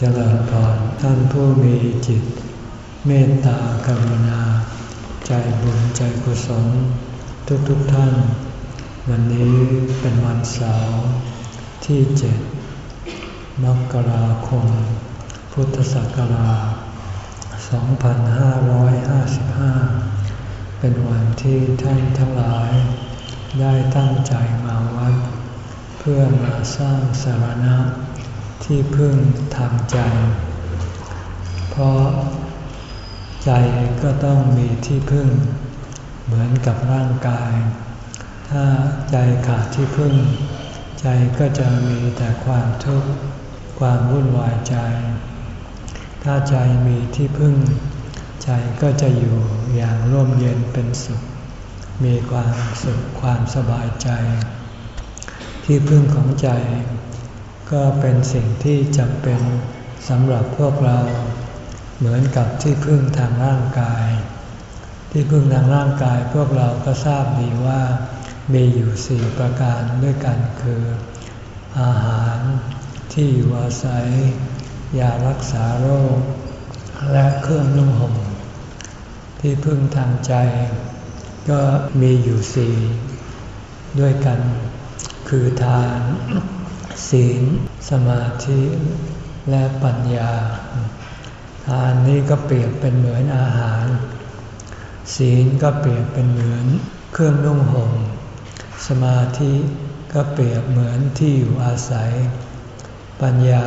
เจริญพรท่านผู้มีจิต เมตตากรุณา ใจบุญใจกุศล ทุกทุกท่าน วันนี้เป็นวันเสาร์ที่เจ็ดมกราคม พุทธศักราช 2555 เป็นวันที่ท่านทั้งหลาย ได้ตั้งใจมาวัด เพื่อมาสร้างสารณะ ที่พึ่งทางใจ เพราะใจก็ต้องมีที่พึ่ง เหมือนกับร่างกาย ถ้าใจขาดที่พึ่ง ใจก็จะมีแต่ความทุกข์ความวุ่นวายใจ ถ้าใจมีที่พึ่ง ใจก็จะอยู่อย่างร่มเย็นเป็นสุข มีความสุขความสบายใจ ที่พึ่งของใจ ก็เป็นสิ่งที่จำเป็นสำหรับพวกเราเหมือนกับที่พึ่งทางร่างกาย ที่พึ่งทางร่างกายพวกเราก็ทราบดีว่ามีอยู่สี่ประการด้วยกันคือ อาหารที่อยู่อาศัย ยารักษาโรค และเครื่องนุ่งห่มที่พึ่งทางใจ ก็มีอยู่สี่ด้วยกัน คือทาน ศีล สมาธิ และปัญญา ทานนี้ก็เปรียบเป็นเหมือนอาหาร ศีลก็เปรียบเป็นเหมือนเครื่องนุ่งห่ม สมาธิก็เปรียบเหมือนที่อยู่อาศัย ปัญญา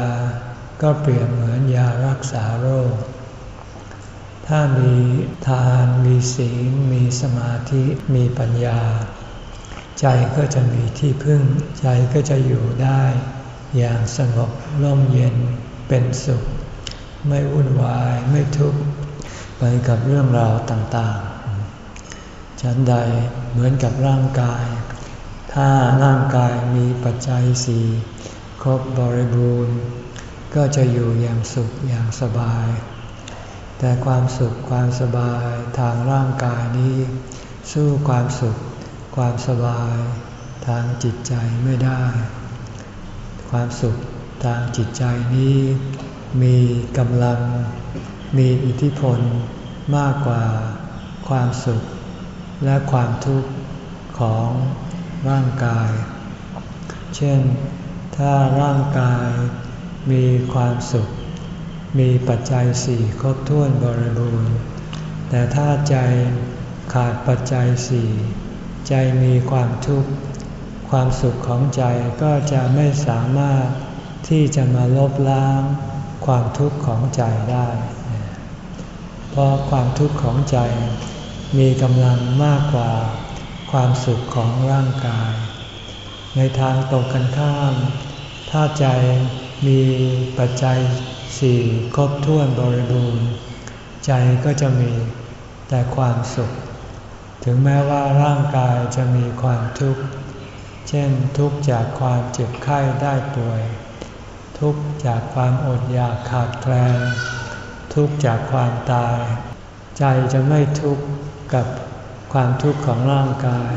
ก็เปรียบเหมือนยารักษาโรค ถ้ามีทาน มีศีล มีสมาธิ มีปัญญา ใจก็จะมีที่พึ่ง ใจก็จะอยู่ได้ อย่างสงบร่มเย็นเป็นสุข ไม่วุ่นวายไม่ทุกข์ไปกับเรื่องราวต่างๆ ฉันใดเหมือนกับร่างกาย ถ้าร่างกายมีปัจจัยสี่ครบบริบูรณ์ ก็จะอยู่อย่างสุขอย่างสบาย แต่ความสุขความสบายทางร่างกายนี้ สู้ความสุข ความสบายทางจิตใจไม่ได้ ความสุขทางจิตใจนี้มีกำลัง มีอิทธิพลมากกว่าความสุขและความทุกข์ของร่างกาย เช่น ถ้าร่างกายมีความสุข มีปัจจัยสี่ครบถ้วนบริบูรณ์ แต่ถ้าใจขาดปัจจัยสี่ ใจมีความทุกข์ ความสุขของใจก็จะไม่สามารถที่จะมาลบล้างความทุกข์ของใจได้ เพราะความทุกข์ของใจมีกำลังมากกว่าความสุขของร่างกาย ในทางตรงกันข้าม ถ้าใจมีปัจจัยสี่ครบถ้วนบริบูรณ์ ใจก็จะมีแต่ความสุข ถึงแม้ว่าร่างกายจะมีความทุกข์ เช่นทุกข์จากความเจ็บไข้ได้ป่วย ทุกข์จากความอดอยากขาดแคลน ทุกข์จากความตาย ใจจะไม่ทุกข์กับความทุกข์ของร่างกาย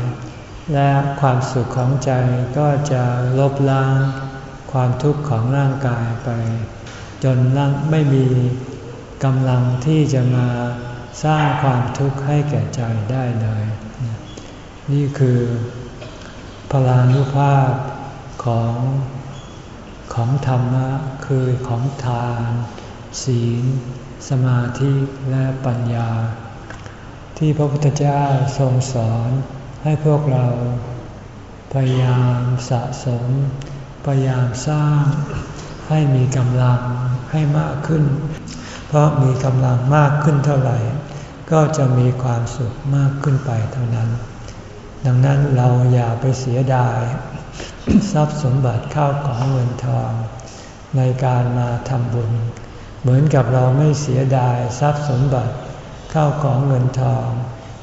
และความสุขของใจก็จะลบล้างความทุกข์ของร่างกายไป จนไม่มีกำลังที่จะมา สร้างความทุกข์ให้แก่ใจได้เลย นี่คือพลานุภาพของของธรรมะคือของทาน ศีล สมาธิและปัญญา ที่พระพุทธเจ้าทรงสอนให้พวกเราพยายามสะสม พยายามสร้างให้มีกำลังให้มากขึ้น เพราะมีกำลังมากขึ้นเท่าไหร่ ก็จะมีความสุขมากขึ้นไปเท่านั้น ดังนั้นเราอย่าไปเสียดาย ทรัพย์สมบัติเข้าของเงินทอง ในการมาทำบุญ เหมือนกับเราไม่เสียดายทรัพย์สมบัติเข้าของเงินทอง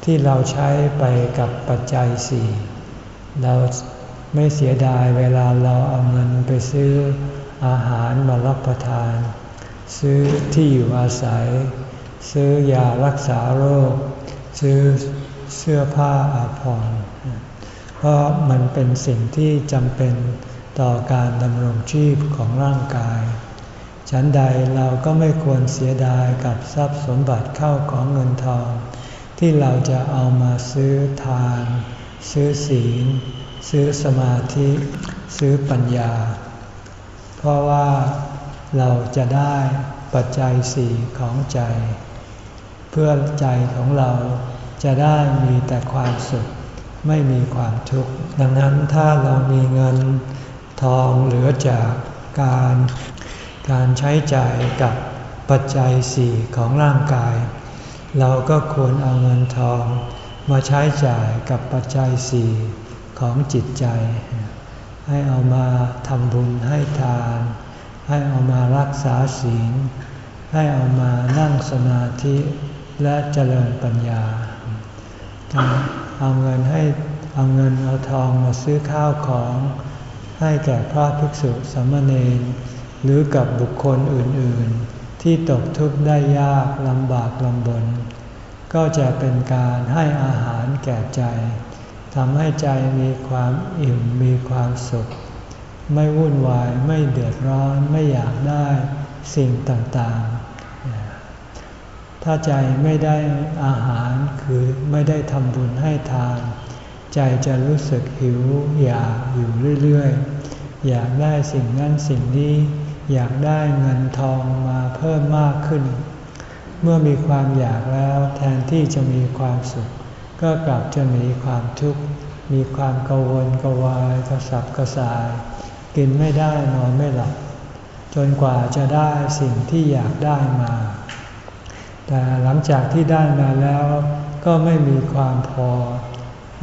ที่เราใช้ไปกับปัจจัยสี่เราไม่เสียดายเวลาเราเอาเงินไปซื้ออาหารมารับประทาน ซื้อที่อยู่อาศัย ซื้อยารักษาโรค ซื้อเสื้อผ้าอาภรณ์เพราะมันเป็นสิ่งที่จำเป็นต่อการดำรงชีพของร่างกาย ฉันใดเราก็ไม่ควรเสียดายกับทรัพย์สมบัติเข้าของเงินทอง ที่เราจะเอามาซื้อทาน ซื้อศีล ซื้อสมาธิ ซื้อปัญญา เพราะว่าเราจะได้ปัจจัยสี่ของใจ เพื่อใจของเราจะได้มีแต่ความสุข ไม่มีความทุกข์ ดังนั้นถ้าเรามีเงินทองเหลือจากการ การใช้จ่ายกับปัจจัยสี่ของร่างกาย เราก็ควรเอาเงินทอง มาใช้จ่ายกับปัจจัยสี่ของจิตใจ ให้เอามาทำบุญให้ทาน ให้เอามารักษาศีล ให้เอามานั่งสมาธิ และเจริญปัญญาเอาเงินให้เอาเงินเอาทองมาซื้อข้าวของให้แก่พระภิกษุสามเณรหรือกับบุคคลอื่นๆ ที่ตกทุกข์ได้ยากลำบากลำบน ก็จะเป็นการให้อาหารแก่ใจทำให้ใจมีความอิ่มมีความสุข ไม่วุ่นวายไม่เดือดร้อนไม่อยากได้สิ่งต่างๆ ถ้าใจไม่ได้อาหารคือไม่ได้ทำบุญให้ทาน ใจจะรู้สึกหิวอยากอยู่เรื่อยๆ อยากได้สิ่งนั้นสิ่งนี้ อยากได้เงินทองมาเพิ่มมากขึ้น เมื่อมีความอยากแล้วแทนที่จะมีความสุข ก็กลับจะมีความทุกข์มีความกังวลกวายกระสับกระส่าย กินไม่ได้นอนไม่หลับ จนกว่าจะได้สิ่งที่อยากได้มา แต่หลังจากที่ได้มาแล้วก็ไม่มีความพอ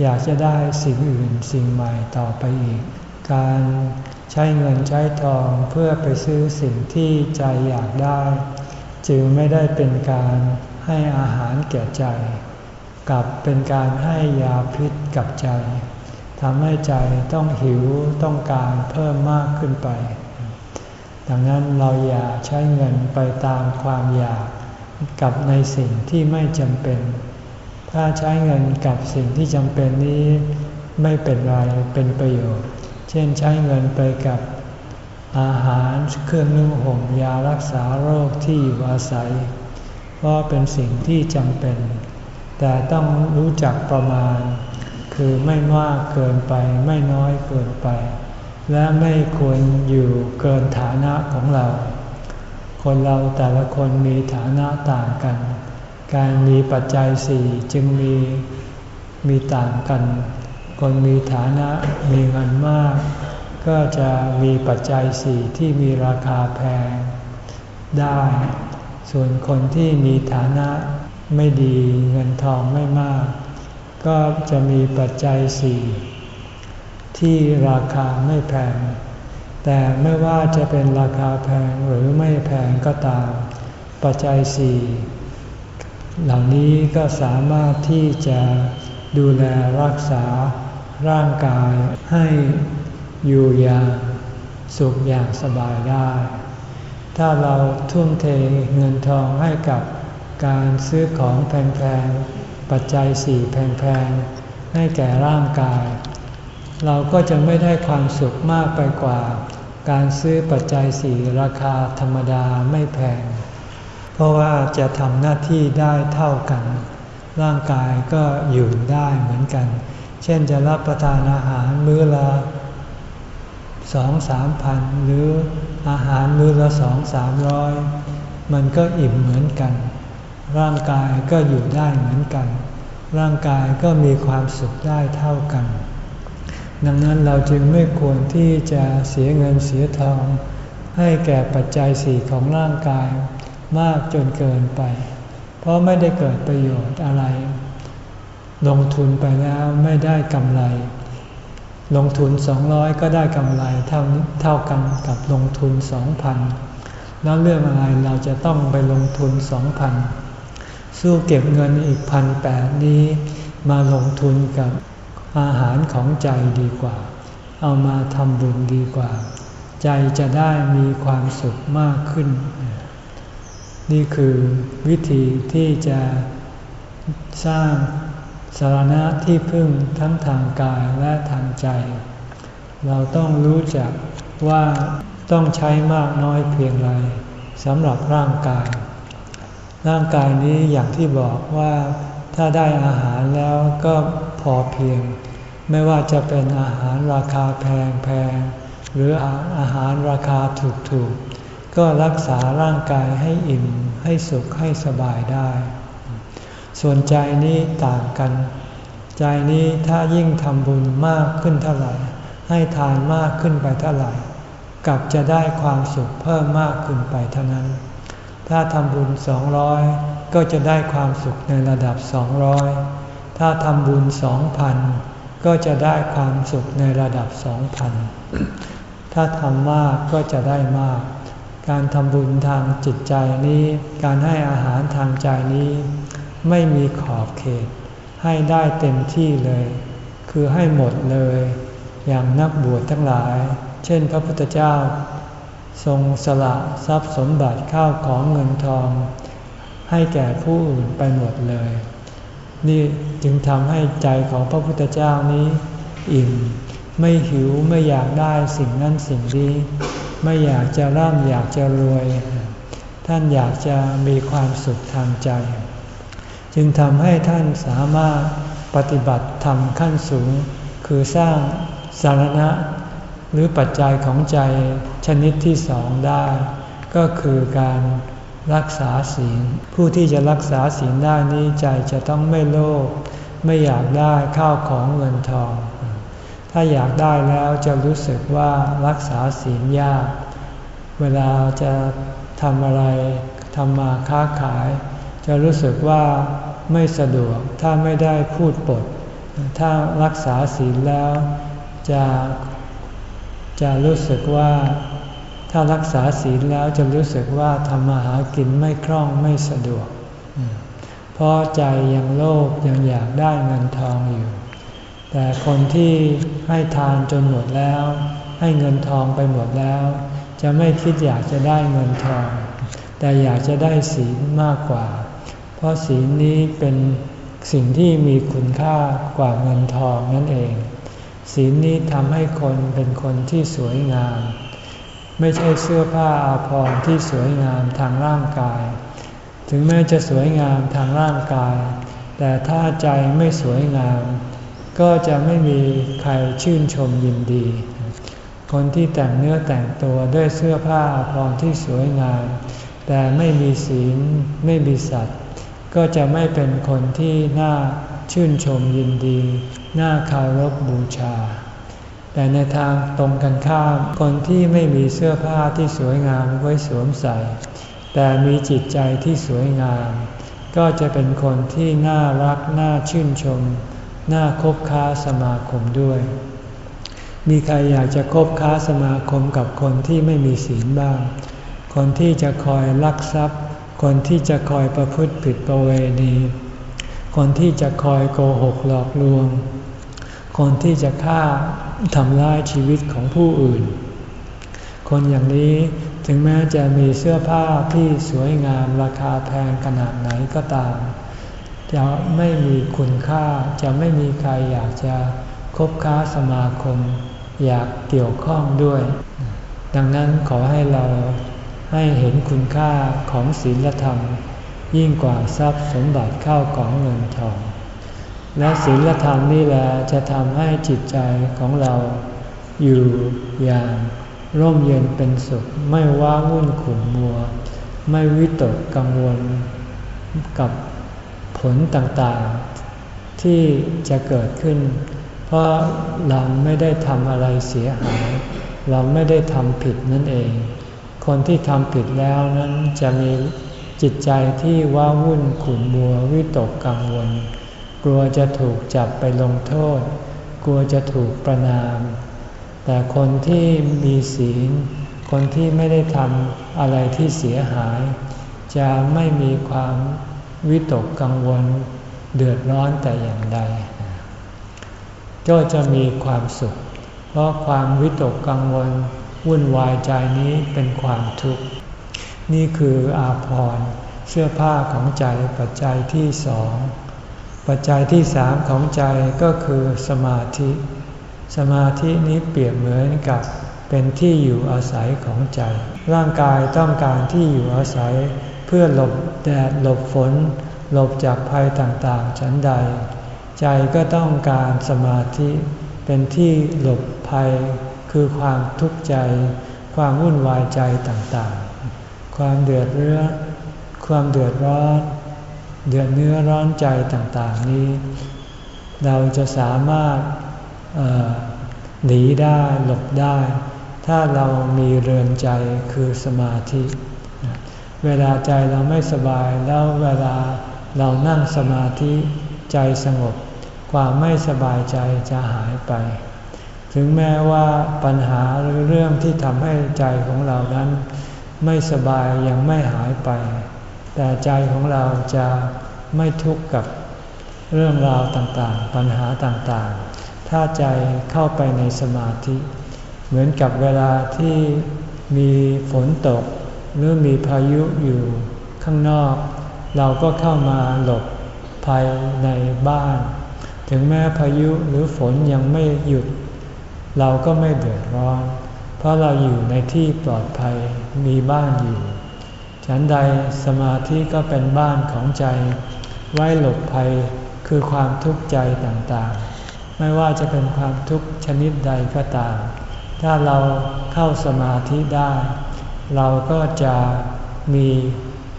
อยากจะได้สิ่งอื่นสิ่งใหม่ต่อไปอีก การใช้เงินใช้ทองเพื่อไปซื้อสิ่งที่ใจอยากได้ จึงไม่ได้เป็นการให้อาหารแก่ใจ กลับเป็นการให้ยาพิษกับใจทำให้ใจต้องหิวต้องการเพิ่มมากขึ้นไป ดังนั้นเราอย่าใช้เงินไปตามความอยาก กับในสิ่งที่ไม่จำเป็น ถ้าใช้เงินกับสิ่งที่จำเป็นนี้ไม่เป็นไรเป็นประโยชน์ เช่นใช้เงินไปกับอาหารเครื่องนุ่งห่มยารักษาโรคที่อยู่อาศัย เพราะเป็นสิ่งที่จำเป็น แต่ต้องรู้จักประมาณ คือไม่มากเกินไปไม่น้อยเกินไป และไม่ควรอยู่เกินฐานะของเรา คนเราแต่ละคนมีฐานะต่างกัน การมีปัจจัยสี่จึงมีมีต่างกัน คนมีฐานะมีเงินมาก ก็จะมีปัจจัยสี่ที่มีราคาแพง ได้ ส่วนคนที่มีฐานะไม่ดีเงินทองไม่มาก ก็จะมีปัจจัยสี่ที่ราคาไม่แพง แต่ไม่ว่าจะเป็นราคาแพงหรือไม่แพงก็ตาม ปัจจัยสี่เหล่านี้ก็สามารถที่จะดูแลรักษาร่างกายให้อยู่อย่างสุขอย่างสบายได้ ถ้าเราทุ่มเทเงินทองให้กับการซื้อของแพงๆ ปัจจัยสี่แพงๆ ให้แก่ร่างกาย เราก็จะไม่ได้ความสุขมากไปกว่า การซื้อปัจจัยสี่ราคาธรรมดาไม่แพง เพราะว่าจะทำหน้าที่ได้เท่ากัน ร่างกายก็อยู่ได้เหมือนกัน เช่นจะรับประทานอาหารมื้อละสองสามพันหรืออาหารมื้อละสองสามร้อยมันก็อิ่มเหมือนกัน ร่างกายก็อยู่ได้เหมือนกัน ร่างกายก็มีความสุขได้เท่ากัน ดังนั้นเราจึงไม่ควรที่จะเสียเงินเสียทอง ให้แก่ปัจจัยสี่ของร่างกายมากจนเกินไป เพราะไม่ได้เกิดประโยชน์อะไร ลงทุนไปแล้วไม่ได้กำไร ลงทุนสองร้อยก็ได้กำไรเท่าเท่ากันกับลงทุนสองพันแล้วเรื่องอะไรเราจะต้องไปลงทุนสองพันสู้เก็บเงินอีกพันแปดนี้มาลงทุนกับ อาหารของใจดีกว่า เอามาทำบุญดีกว่า ใจจะได้มีความสุขมากขึ้น นี่คือวิธีที่จะสร้างสารณะที่พึ่งทั้งทางกายและทางใจ เราต้องรู้จักว่าต้องใช้มากน้อยเพียงไรสำหรับร่างกาย ร่างกายนี้อย่างที่บอกว่า ถ้าได้อาหารแล้วก็พอเพียง ไม่ว่าจะเป็นอาหารราคาแพงแพงหรืออาหารราคาถูกถูกก็รักษาร่างกายให้อิ่มให้สุขให้สบายได้ ส่วนใจนี้ต่างกัน ใจนี้ถ้ายิ่งทำบุญมากขึ้นเท่าไหร่ ให้ทานมากขึ้นไปเท่าไหร่กลับจะได้ความสุขเพิ่มมากขึ้นไปเท่านั้น ถ้าทำบุญสองร้อย ก็จะได้ความสุขในระดับสองร้อยถ้าทำบุญสองพันก็จะได้ความสุขในระดับสองพันถ้าทำมากก็จะได้มาก การทำบุญทางจิตใจนี้ การให้อาหารทางใจนี้ ไม่มีขอบเขต ให้ได้เต็มที่เลย คือให้หมดเลย อย่างนักบวชทั้งหลาย เช่นพระพุทธเจ้า ทรงสละทรัพย์สมบัติข้าวของเงินทอง ให้แก่ผู้อื่นไปหมดเลย นี่จึงทำให้ใจของพระพุทธเจ้านี้ อิ่ม ไม่หิวไม่อยากได้สิ่งนั้นสิ่งนี้ ไม่อยากจะร่ำอยากจะรวย ท่านอยากจะมีความสุขทางใจ จึงทำให้ท่านสามารถปฏิบัติธรรมขั้นสูง คือสร้างสารณะ หรือปัจจัยของใจชนิดที่สองได้ ก็คือการ รักษาศีล ผู้ที่จะรักษาศีลได้นี้ใจจะต้องไม่โลภไม่อยากได้ข้าวของเงินทอง ถ้าอยากได้แล้วจะรู้สึกว่ารักษาศีลยาก เวลาจะทำอะไรทำมาค้าขาย จะรู้สึกว่าไม่สะดวกถ้าไม่ได้พูดปด ถ้ารักษาศีลแล้วจะจะรู้สึกว่า ถ้ารักษาศีลแล้วจะรู้สึกว่าทำมาหากินไม่คล่องไม่สะดวก เพราะใจยังโลภยังอยากได้เงินทองอยู่ แต่คนที่ให้ทานจนหมดแล้ว ให้เงินทองไปหมดแล้ว จะไม่คิดอยากจะได้เงินทอง แต่อยากจะได้ศีลมากกว่า เพราะศีลนี้เป็นสิ่งที่มีคุณค่ากว่าเงินทองนั่นเอง ศีลนี้ทำให้คนเป็นคนที่สวยงาม ไม่ใช่เสื้อผ้าอาภรณ์ที่สวยงามทางร่างกาย ถึงแม้จะสวยงามทางร่างกาย แต่ถ้าใจไม่สวยงาม ก็จะไม่มีใครชื่นชมยินดี คนที่แต่งเนื้อแต่งตัวด้วยเสื้อผ้าพรที่สวยงาม แต่ไม่มีศีลไม่มีสัตว์ ก็จะไม่เป็นคนที่น่าชื่นชมยินดี น่าคารพบูชา แต่ในทางตรงกันข้าม คนที่ไม่มีเสื้อผ้าที่สวยงามไว้สวมใส่ แต่มีจิตใจที่สวยงาม ก็จะเป็นคนที่น่ารัก น่าชื่นชม น่าคบค้าสมาคมด้วย มีใครอยากจะคบค้าสมาคมกับคนที่ไม่มีศีลบ้าง คนที่จะคอยลักทรัพย์ คนที่จะคอยประพฤติผิดประเวณี คนที่จะคอยโกหกหลอกลวง คนที่จะฆ่า ทำลายชีวิตของผู้อื่น คนอย่างนี้ถึงแม้จะมีเสื้อผ้าที่สวยงามราคาแพงขนาดไหนก็ตาม จะไม่มีคุณค่าจะไม่มีใครอยากจะคบค้าสมาคม อยากเกี่ยวข้องด้วย ดังนั้นขอให้เราให้เห็นคุณค่าของศีลธรรม ยิ่งกว่าทรัพย์สมบัติเข้าของเงินทอง และศีลธรรมนี่แหละจะทำให้จิตใจของเราอยู่อย่างร่มเย็นเป็นสุข ไม่ว้าวุ่นขุ่นมัว ไม่วิตกกังวลกับผลต่างๆ ที่จะเกิดขึ้น เพราะเราไม่ได้ทำอะไรเสียหาย เราไม่ได้ทำผิดนั่นเอง คนที่ทำผิดแล้วนั้นจะมีจิตใจที่ว้าวุ่นขุ่นมัววิตกกังวล กลัวจะถูกจับไปลงโทษ กลัวจะถูกประนาม แต่คนที่มีศีล คนที่ไม่ได้ทำอะไรที่เสียหาย จะไม่มีความวิตกกังวล เดือดร้อนแต่อย่างใด ก็จะมีความสุข เพราะความวิตกกังวล วุ่นวายใจนี้เป็นความทุกข์ นี่คืออาภรณ์เสื้อผ้าของใจปัจจัยที่สอง ปัจจัยที่สามของใจก็คือสมาธิ สมาธินี้เปรียบเหมือนกับเป็นที่อยู่อาศัยของใจ ร่างกายต้องการที่อยู่อาศัย เพื่อหลบแดดหลบฝน หลบจากภัยต่างๆฉันใด ใจก็ต้องการสมาธิเป็นที่หลบภัย คือความทุกข์ใจ ความวุ่นวายใจต่างๆ ความเดือดเรื้อความเดือดร้อน เดือดเนื้อร้อนใจต่างๆนี้ เราจะสามารถหนีได้หลบได้ ถ้าเรามีเรือนใจคือสมาธิ เวลาใจเราไม่สบายแล้วเวลาเรานั่งสมาธิใจสงบ ความไม่สบายใจจะหายไป ถึงแม้ว่าปัญหาหรือเรื่องที่ทำให้ใจของเรานั้น ไม่สบายยังไม่หายไป แต่ใจของเราจะไม่ทุกข์กับเรื่องราวต่างๆ ปัญหาต่างๆ ถ้าใจเข้าไปในสมาธิ เหมือนกับเวลาที่มีฝนตก หรือมีพายุอยู่ข้างนอก เราก็เข้ามาหลบภายในบ้าน ถึงแม้พายุหรือฝนยังไม่หยุด เราก็ไม่เดือดร้อน เพราะเราอยู่ในที่ปลอดภัยมีบ้านอยู่ ฉันใดสมาธิก็เป็นบ้านของใจ ไว้หลบภัยคือความทุกข์ใจต่างๆ ไม่ว่าจะเป็นความทุกข์ชนิดใดก็ตาม ถ้าเราเข้าสมาธิได้ เราก็จะมี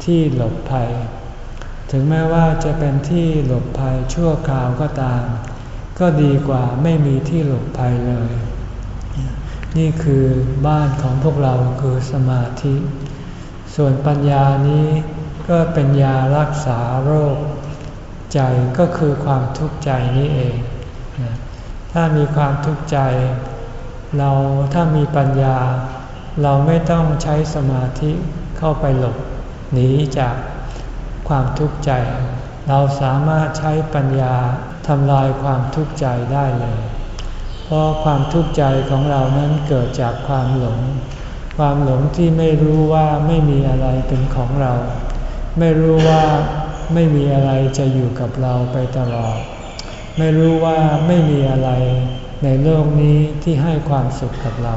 ที่หลบภัย ถึงแม้ว่าจะเป็นที่หลบภัยชั่วคราวก็ตาม ก็ดีกว่าไม่มีที่หลบภัยเลย นี่คือบ้านของพวกเราคือสมาธิ ส่วนปัญญานี้ก็เป็นยารักษาโรค ใจก็คือความทุกข์ใจนี้เอง ถ้ามีความทุกข์ใจ เราถ้ามีปัญญา เราไม่ต้องใช้สมาธิเข้าไปหลบหนีจากความทุกข์ใจ เราสามารถใช้ปัญญาทำลายความทุกข์ใจได้เลย เพราะความทุกข์ใจของเรานั้นเกิดจากความหลง ความหลงที่ไม่รู้ว่าไม่มีอะไรเป็นของเรา ไม่รู้ว่าไม่มีอะไรจะอยู่กับเราไปตลอด ไม่รู้ว่าไม่มีอะไรในโลกนี้ที่ให้ความสุขกับเรา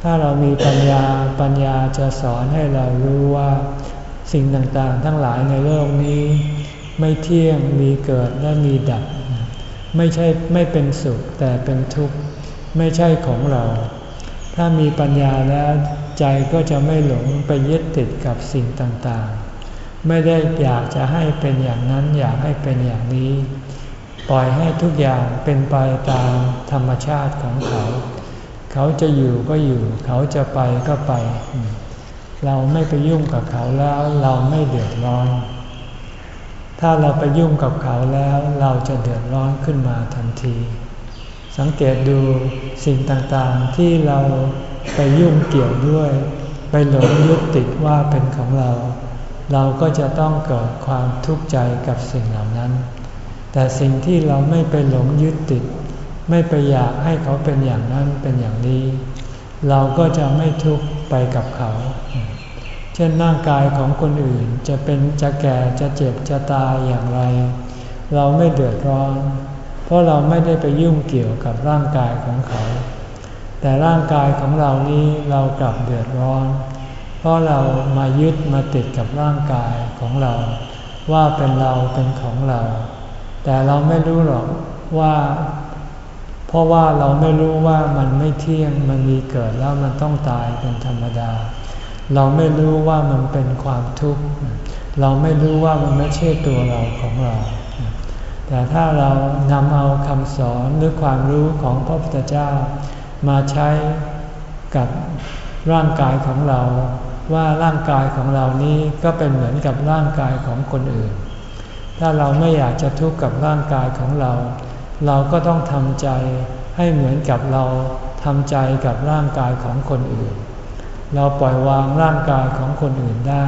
ถ้าเรามีปัญญาปัญญาจะสอนให้เรารู้ว่า สิ่งต่างๆ ทั้งหลายในโลกนี้ ไม่เที่ยงมีเกิดและมีดับ ไม่ใช่ไม่เป็นสุขแต่เป็นทุกข์ ไม่ใช่ของเรา ถ้ามีปัญญาแล้วใจก็จะไม่หลงไปยึดติดกับสิ่งต่างๆ ไม่ได้อยากจะให้เป็นอย่างนั้นอยากให้เป็นอย่างนี้ ปล่อยให้ทุกอย่างเป็นไปตามธรรมชาติของเขา เขาจะอยู่ก็อยู่ เขาจะไปก็ไป เราไม่ไปยุ่งกับเขาแล้วเราไม่เดือดร้อน ถ้าเราไปยุ่งกับเขาแล้วเราจะเดือดร้อนขึ้นมาทันที สังเกตดูสิ่งต่างๆที่เราไปยุ่งเกี่ยวด้วย ไปหลงยึดติดว่าเป็นของเรา เราก็จะต้องเกิดความทุกข์ใจกับสิ่งเหล่านั้น แต่สิ่งที่เราไม่ไปหลงยึดติด ไม่ไปอยากให้เขาเป็นอย่างนั้นเป็นอย่างนี้ เราก็จะไม่ทุกข์ไปกับเขา เช่นร่างกายของคนอื่นจะเป็นจะแก่จะเจ็บจะตายอย่างไร เราไม่เดือดร้อน เพราะเราไม่ได้ไปยุ่งเกี่ยวกับร่างกายของเขา แต่ร่างกายของเรานี้เรากลับเดือดร้อน เพราะเรามายึดมาติดกับร่างกายของเรา ว่าเป็นเราเป็นของเรา แต่เราไม่รู้หรอกว่า เพราะว่าเราไม่รู้ว่ามันไม่เที่ยงมันมีเกิดแล้วมันต้องตายเป็นธรรมดา เราไม่รู้ว่ามันเป็นความทุกข์เราไม่รู้ว่ามันไม่ใช่ตัวเราของเรา แต่ถ้าเรานำเอาคำสอนหรือความรู้ของพระพุทธเจ้า มาใช้กับร่างกายของเรา ว่าร่างกายของเรานี้ก็เป็นเหมือนกับร่างกายของคนอื่น ถ้าเราไม่อยากจะทุกข์กับร่างกายของเรา เราก็ต้องทำใจให้เหมือนกับเราทำใจกับร่างกายของคนอื่น เราปล่อยวางร่างกายของคนอื่นได้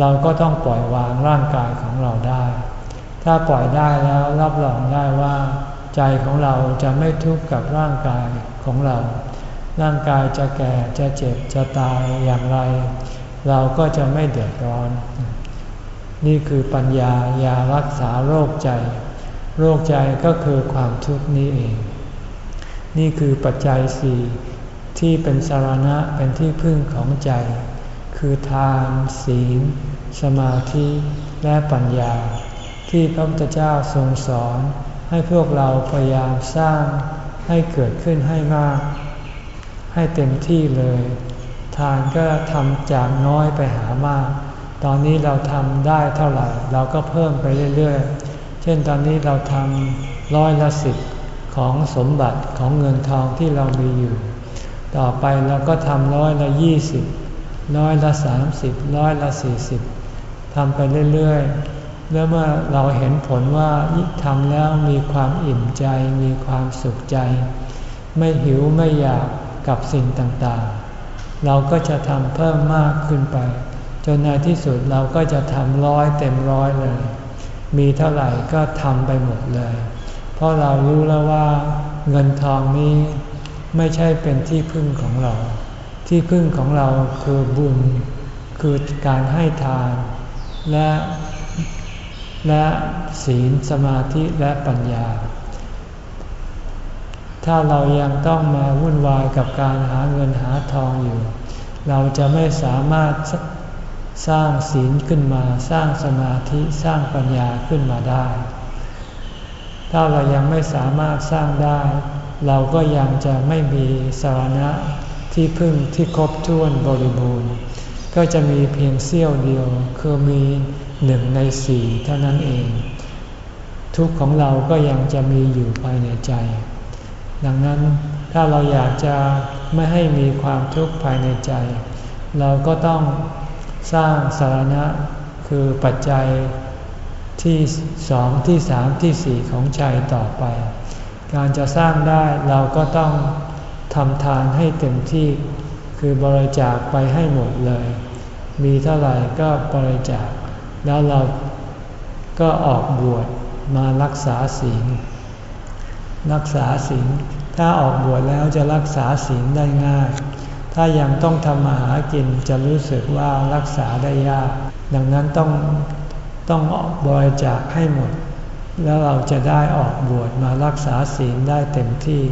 เราก็ต้องปล่อยวางร่างกายของเราได้ ถ้าปล่อยได้แล้วรับรองได้ว่า ใจของเราจะไม่ทุกข์กับร่างกายของเรา ร่างกายจะแก่จะเจ็บจะตายอย่างไร เราก็จะไม่เดือดร้อน นี่คือปัญญายารักษาโรคใจ โรคใจก็คือความทุกข์นี้เอง นี่คือปัจจัยสี่ที่เป็นสารณะเป็นที่พึ่งของใจ คือทาน ศีล สมาธิ และปัญญา ที่พระพุทธเจ้าทรงสอน ให้พวกเราพยายามสร้างให้เกิดขึ้นให้มาก ให้เต็มที่เลย ทานก็ทำจากน้อยไปหามาก ตอนนี้เราทำได้เท่าไหร่ เราก็เพิ่มไปเรื่อยๆ เช่นตอนนี้เราทำร้อยละสิบของสมบัติของเงินทองที่เรามีอยู่ ต่อไปเราก็ทำร้อยละยี่สิบร้อยละสามสิบร้อยละสี่สิบทำไปเรื่อยๆ แล้วเมื่อเราเห็นผลว่าทำแล้วมีความอิ่มใจ มีความสุขใจ ไม่หิวไม่อยากกับสิ่งต่างๆ เราก็จะทำเพิ่มมากขึ้นไป จนในที่สุดเราก็จะทำร้อยเต็มร้อยเลย มีเท่าไหร่ก็ทำไปหมดเลย เพราะเรารู้แล้วว่าเงินทองนี้ไม่ใช่เป็นที่พึ่งของเรา ที่พึ่งของเราคือบุญ คือการให้ทาน และ และศีลสมาธิและปัญญา ถ้าเรายังต้องมาวุ่นวายกับการหาเงินหาทองอยู่ เราจะไม่สามารถสร้างศีลขึ้นมา สร้างสมาธิสร้างปัญญาขึ้นมาได้ ถ้าเรายังไม่สามารถสร้างได้ เราก็ยังจะไม่มีสาระที่พึ่งที่ครบถ้วนบริบูรณ์ ก็จะมีเพียงเสี้ยวเดียวคือมี หนึ่งในสี่เท่านั้นเอง ทุกของเราก็ยังจะมีอยู่ภายในใจ ดังนั้นถ้าเราอยากจะไม่ให้มีความทุกข์ภายในใจ เราก็ต้องสร้างสารณะคือปัจจัยที่สองที่สามที่สี่ของใจต่อไป การจะสร้างได้เราก็ต้องทำทานให้เต็มที่คือบริจาคไปให้หมดเลย มีเท่าไหร่ก็บริจาค แล้วเราก็ออกบวชมารักษาศีล รักษาศีล ถ้าออกบวชแล้วจะรักษาศีลได้ง่าย ถ้ายังต้องทำมาหากินจะรู้สึกว่ารักษาได้ยาก ดังนั้นต้องต้องอ้อบริจาคให้หมด แล้วเราจะได้ออกบวชมารักษาศีลได้เต็มที่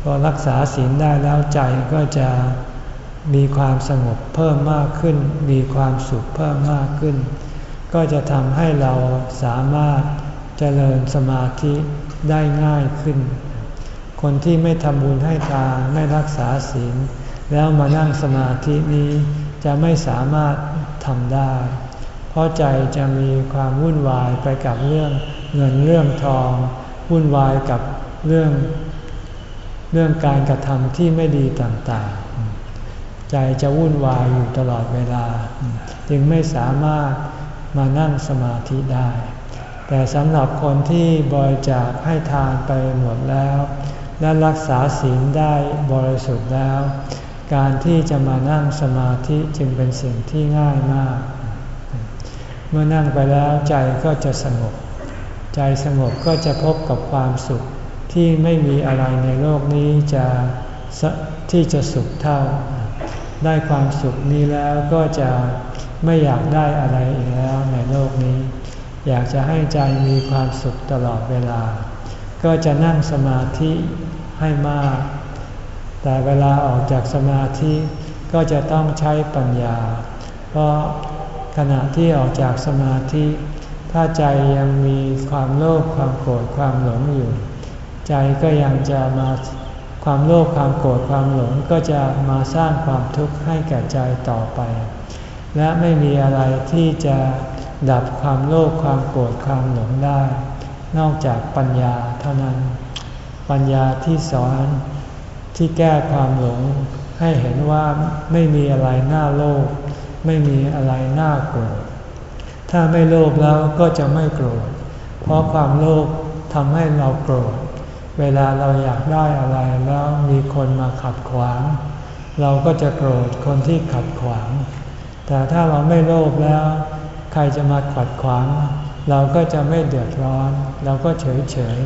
พอรักษาศีลได้แล้วใจก็จะ มีความสงบเพิ่มมากขึ้น มีความสุขเพิ่มมากขึ้น ก็จะทำให้เราสามารถเจริญสมาธิได้ง่ายขึ้น คนที่ไม่ทำบุญให้ทานไม่รักษาศีลแล้วมานั่งสมาธินี้จะไม่สามารถทำได้ เพราะใจจะมีความวุ่นวายไปกับเรื่องเงินเรื่องทอง วุ่นวายกับเรื่อง เรื่องการกระทำที่ไม่ดีต่าง ใจจะวุ่นวายอยู่ตลอดเวลา จึงไม่สามารถมานั่งสมาธิได้ แต่สำหรับคนที่บริจาคให้ทานไปหมดแล้ว และรักษาศีลได้บริสุทธิ์แล้ว การที่จะมานั่งสมาธิจึงเป็นสิ่งที่ง่ายมาก เมื่อนั่งไปแล้วใจก็จะสงบ ใจสงบก็จะพบกับความสุขที่ไม่มีอะไรในโลกนี้จะที่จะสุขเท่า ได้ความสุขนี้แล้วก็จะไม่อยากได้อะไรอีกแล้วในโลกนี้ อยากจะให้ใจมีความสุขตลอดเวลา ก็จะนั่งสมาธิให้มาก แต่เวลาออกจากสมาธิก็จะต้องใช้ปัญญา เพราะขณะที่ออกจากสมาธิ ถ้าใจยังมีความโลภความโกรธความหลงอยู่ ใจก็ยังจะมา ความโลภความโกรธความหลงก็จะมาสร้างความทุกข์ให้แก่ใจต่อไป และไม่มีอะไรที่จะดับความโลภความโกรธความหลงได้ นอกจากปัญญาเท่านั้น ปัญญาที่สอนที่แก้ความหลง ให้เห็นว่าไม่มีอะไรน่าโลภไม่มีอะไรน่าโกรธถ้าไม่โลภแล้วก็จะไม่โกรธเพราะความโลภทำให้เราโกรธ เวลาเราอยากได้อะไรแล้วมีคนมาขัดขวาง เราก็จะโกรธคนที่ขัดขวาง แต่ถ้าเราไม่โลภแล้ว ใครจะมาขัดขวาง เราก็จะไม่เดือดร้อน เราก็เฉยเฉย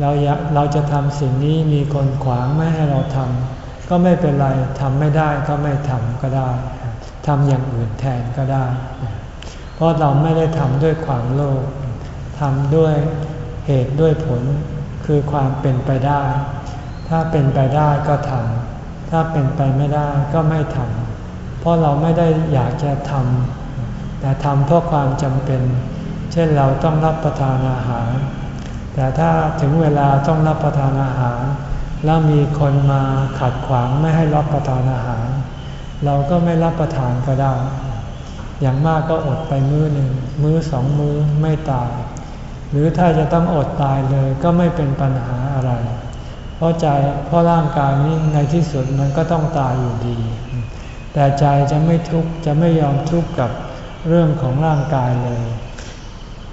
เราอยากเราจะทำสิ่งนี้มีคนขวางไม่ให้เราทำก็ไม่เป็นไรทำไม่ได้ก็ไม่ทำก็ได้ทำอย่างอื่นแทนก็ได้ เพราะเราไม่ได้ทำด้วยความโลภทำด้วยเหตุด้วยผล คือความเป็นไปได้ ถ้าเป็นไปได้ก็ทำถ้าเป็นไปไม่ได้ก็ไม่ทำเพราะเราไม่ได้อยากจะทำแต่ทำเพราะความจำเป็น เช่นเราต้องรับประทานอาหาร แต่ถ้าถึงเวลาต้องรับประทานอาหาร แล้วมีคนมาขัดขวางไม่ให้รับประทานอาหาร เราก็ไม่รับประทานก็ได้ อย่างมากก็อดไปมื้อหนึ่งมื้อสองมื้อไม่ตาย หรือถ้าจะต้องอดตายเลยก็ไม่เป็นปัญหาอะไร เพราะใจเพราะร่างกายนี้ในที่สุดมันก็ต้องตายอยู่ดี แต่ใจจะไม่ทุกข์จะไม่ยอมทุกข์กับเรื่องของร่างกายเลย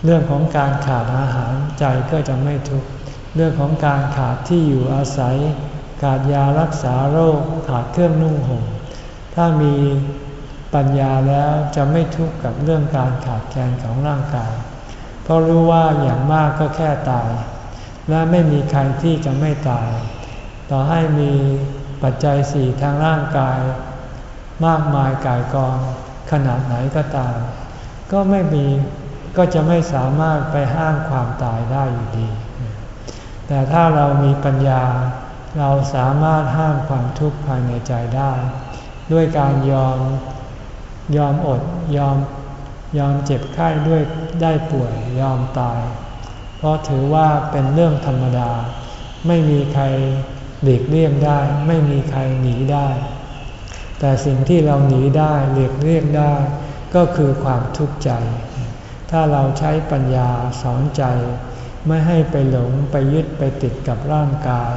เรื่องของการขาดอาหารใจก็จะไม่ทุกข์เรื่องของการขาดที่อยู่อาศัย ขาดยารักษาโรค ขาดเครื่องนุ่งห่มถ้ามีปัญญาแล้วจะไม่ทุกข์กับเรื่องการขาดแคลนของร่างกาย ราะรู้ว่าอย่างมากก็แค่ตาย และไม่มีใครที่จะไม่ตาย ต่อให้มีปัจจัยสี่ทางร่างกาย มากมายกายกองขนาดไหนก็ตาม ก็ไม่มีก็จะไม่สามารถไปห้ามความตายได้อยู่ดี แต่ถ้าเรามีปัญญา เราสามารถห้ามความทุกข์ภายในใจได้ ด้วยการยอมยอมอดยอม ยอมเจ็บไข้ด้วยได้ป่วยยอมตาย เพราะถือว่าเป็นเรื่องธรรมดา ไม่มีใครหลีกเลี่ยงได้ ไม่มีใครหนีได้ แต่สิ่งที่เราหนีได้หลีกเลี่ยงได้ ก็คือความทุกข์ใจ ถ้าเราใช้ปัญญาสอนใจ ไม่ให้ไปหลงไปยึดไปติดกับร่างกาย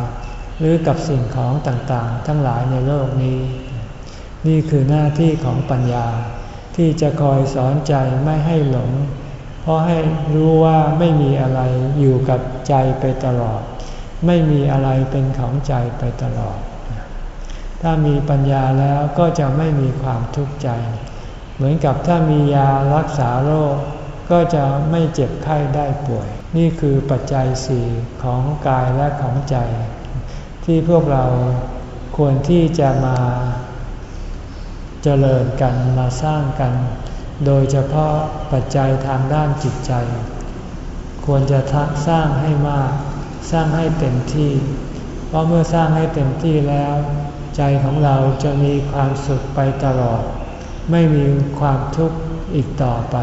หรือกับสิ่งของต่างๆ ทั้งหลายในโลกนี้ นี่คือหน้าที่ของปัญญา ที่จะคอยสอนใจไม่ให้หลง เพราะให้รู้ว่าไม่มีอะไรอยู่กับใจไปตลอด ไม่มีอะไรเป็นของใจไปตลอด ถ้ามีปัญญาแล้วก็จะไม่มีความทุกข์ใจ เหมือนกับถ้ามียารักษาโรค ก็จะไม่เจ็บไข้ได้ป่วย นี่คือปัจจัยสี่ของกายและของใจ ที่พวกเราควรที่จะมา เจริญกันมาสร้างกัน โดยเฉพาะปัจจัยทางด้านจิตใจ ควรจะสร้างให้มาก สร้างให้เต็มที่ เพราะเมื่อสร้างให้เต็มที่แล้ว ใจของเราจะมีความสุขไปตลอด ไม่มีความทุกข์อีกต่อไป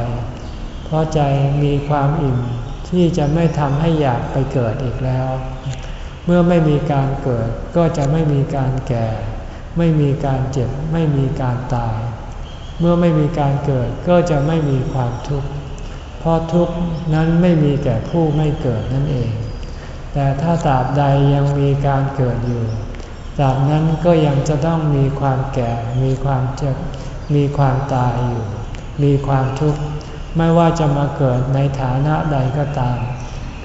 เพราะใจมีความอิ่มที่จะไม่ทำให้อยากไปเกิดอีกแล้ว เมื่อไม่มีการเกิดก็จะไม่มีการแก่ ไม่มีการเจ็บ ไม่มีการตาย เมื่อไม่มีการเกิดก็จะไม่มีความทุกข์ เพราะทุกข์นั้นไม่มีแก่ผู้ไม่เกิดนั่นเอง แต่ถ้าตราบใดยังมีการเกิดอยู่ตราบนั้นก็ยังจะต้องมีความแก่ มีความเจ็บ มีความตายอยู่ มีความทุกข์ ไม่ว่าจะมาเกิดในฐานะใดก็ตาม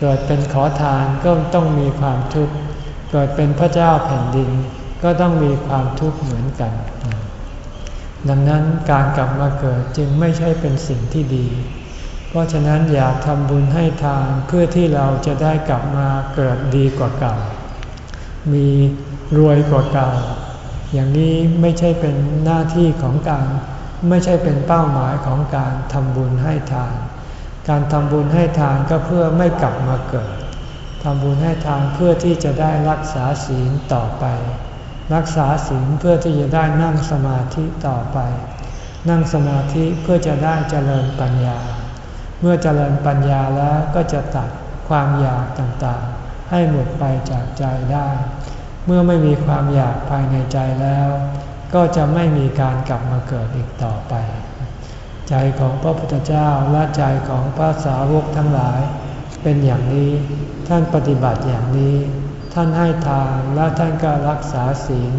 เกิดเป็นขอทานก็ต้องมีความทุกข์ เกิดเป็นพระเจ้าแผ่นดิน ก็ต้องมีความทุกข์เหมือนกัน ดังนั้นการกลับมาเกิดจึงไม่ใช่เป็นสิ่งที่ดี เพราะฉะนั้นอยากทำบุญให้ทานเพื่อที่เราจะได้กลับมาเกิดดีกว่าเก่า มีรวยกว่าเก่า อย่างนี้ไม่ใช่เป็นหน้าที่ของการไม่ใช่เป็นเป้าหมายของการทำบุญให้ทาน การทำบุญให้ทานก็เพื่อไม่กลับมาเกิดทำบุญให้ทานเพื่อที่จะได้รักษาศีลต่อไป รักษาศีลเพื่อที่จะได้นั่งสมาธิต่อไป นั่งสมาธิเพื่อจะได้เจริญปัญญา เมื่อเจริญปัญญาแล้วก็จะตัดความอยากต่างๆ ให้หมดไปจากใจได้ เมื่อไม่มีความอยากภายในใจแล้ว ก็จะไม่มีการกลับมาเกิดอีกต่อไป ใจของพระพุทธเจ้าและใจของพระสาวกทั้งหลาย เป็นอย่างนี้ท่านปฏิบัติอย่างนี้ ท่านให้ทานแล้วท่านก็รักษาศีล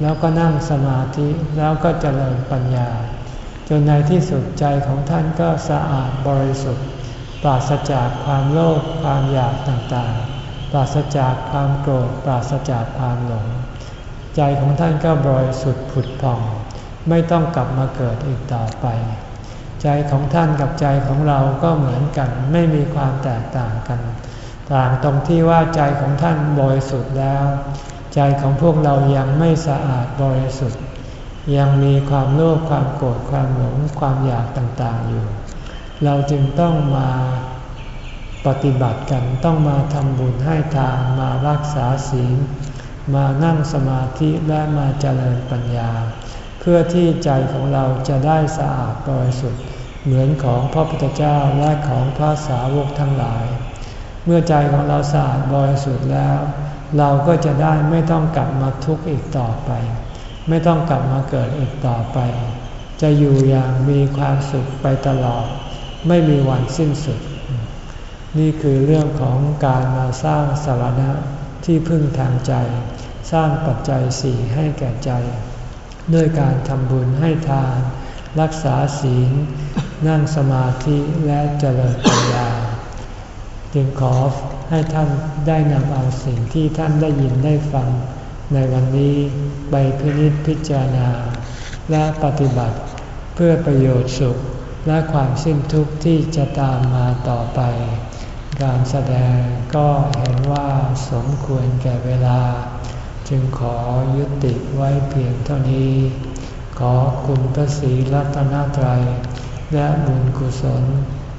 แล้วก็นั่งสมาธิแล้วก็เจริญปัญญา จนในที่สุดใจของท่านก็สะอาดบริสุทธิ์ ปราศจากความโลภความอยากต่างๆ ปราศจากความโกรธปราศจากความหลง ใจของท่านก็บริสุทธิ์ผุดผ่อง ไม่ต้องกลับมาเกิดอีกต่อไป ใจของท่านกับใจของเราก็เหมือนกันไม่มีความแตกต่างกัน ต่างตรงที่ว่าใจของท่านบริสุทธิ์แล้ว ใจของพวกเรายังไม่สะอาดบริสุทธิ์ ยังมีความโลภความโกรธความหลงความอยากต่างๆอยู่ เราจึงต้องมาปฏิบัติกันต้องมาทำบุญให้ทานมารักษาศีลมานั่งสมาธิและมาเจริญปัญญา เพื่อที่ใจของเราจะได้สะอาดบริสุทธิ์ เหมือนของพระพุทธเจ้าและของพระสาวกทั้งหลาย เมื่อใจของเราสะอาดบริสุทธิ์แล้ว เราก็จะได้ไม่ต้องกลับมาทุกข์อีกต่อไป ไม่ต้องกลับมาเกิดอีกต่อไป จะอยู่อย่างมีความสุขไปตลอด ไม่มีวันสิ้นสุด นี่คือเรื่องของการมาสร้างสารณะที่พึ่งทางใจ สร้างปัจจัยสี่ให้แก่ใจ ด้วยการทำบุญให้ทาน รักษาศีล นั่งสมาธิและเจริญปัญญา จึงขอให้ท่านได้นำเอาสิ่งที่ท่านได้ยินได้ฟัง ในวันนี้ไปพินิจพิจารณา และปฏิบัติเพื่อประโยชน์สุขและความสิ้นทุกข์ที่จะตามมาต่อไป การแสดงก็เห็นว่าสมควรแก่เวลา จึงขอยุติไว้เพียงเท่านี้ ขอคุณพระศรีรัตนตรัย และบุญกุศล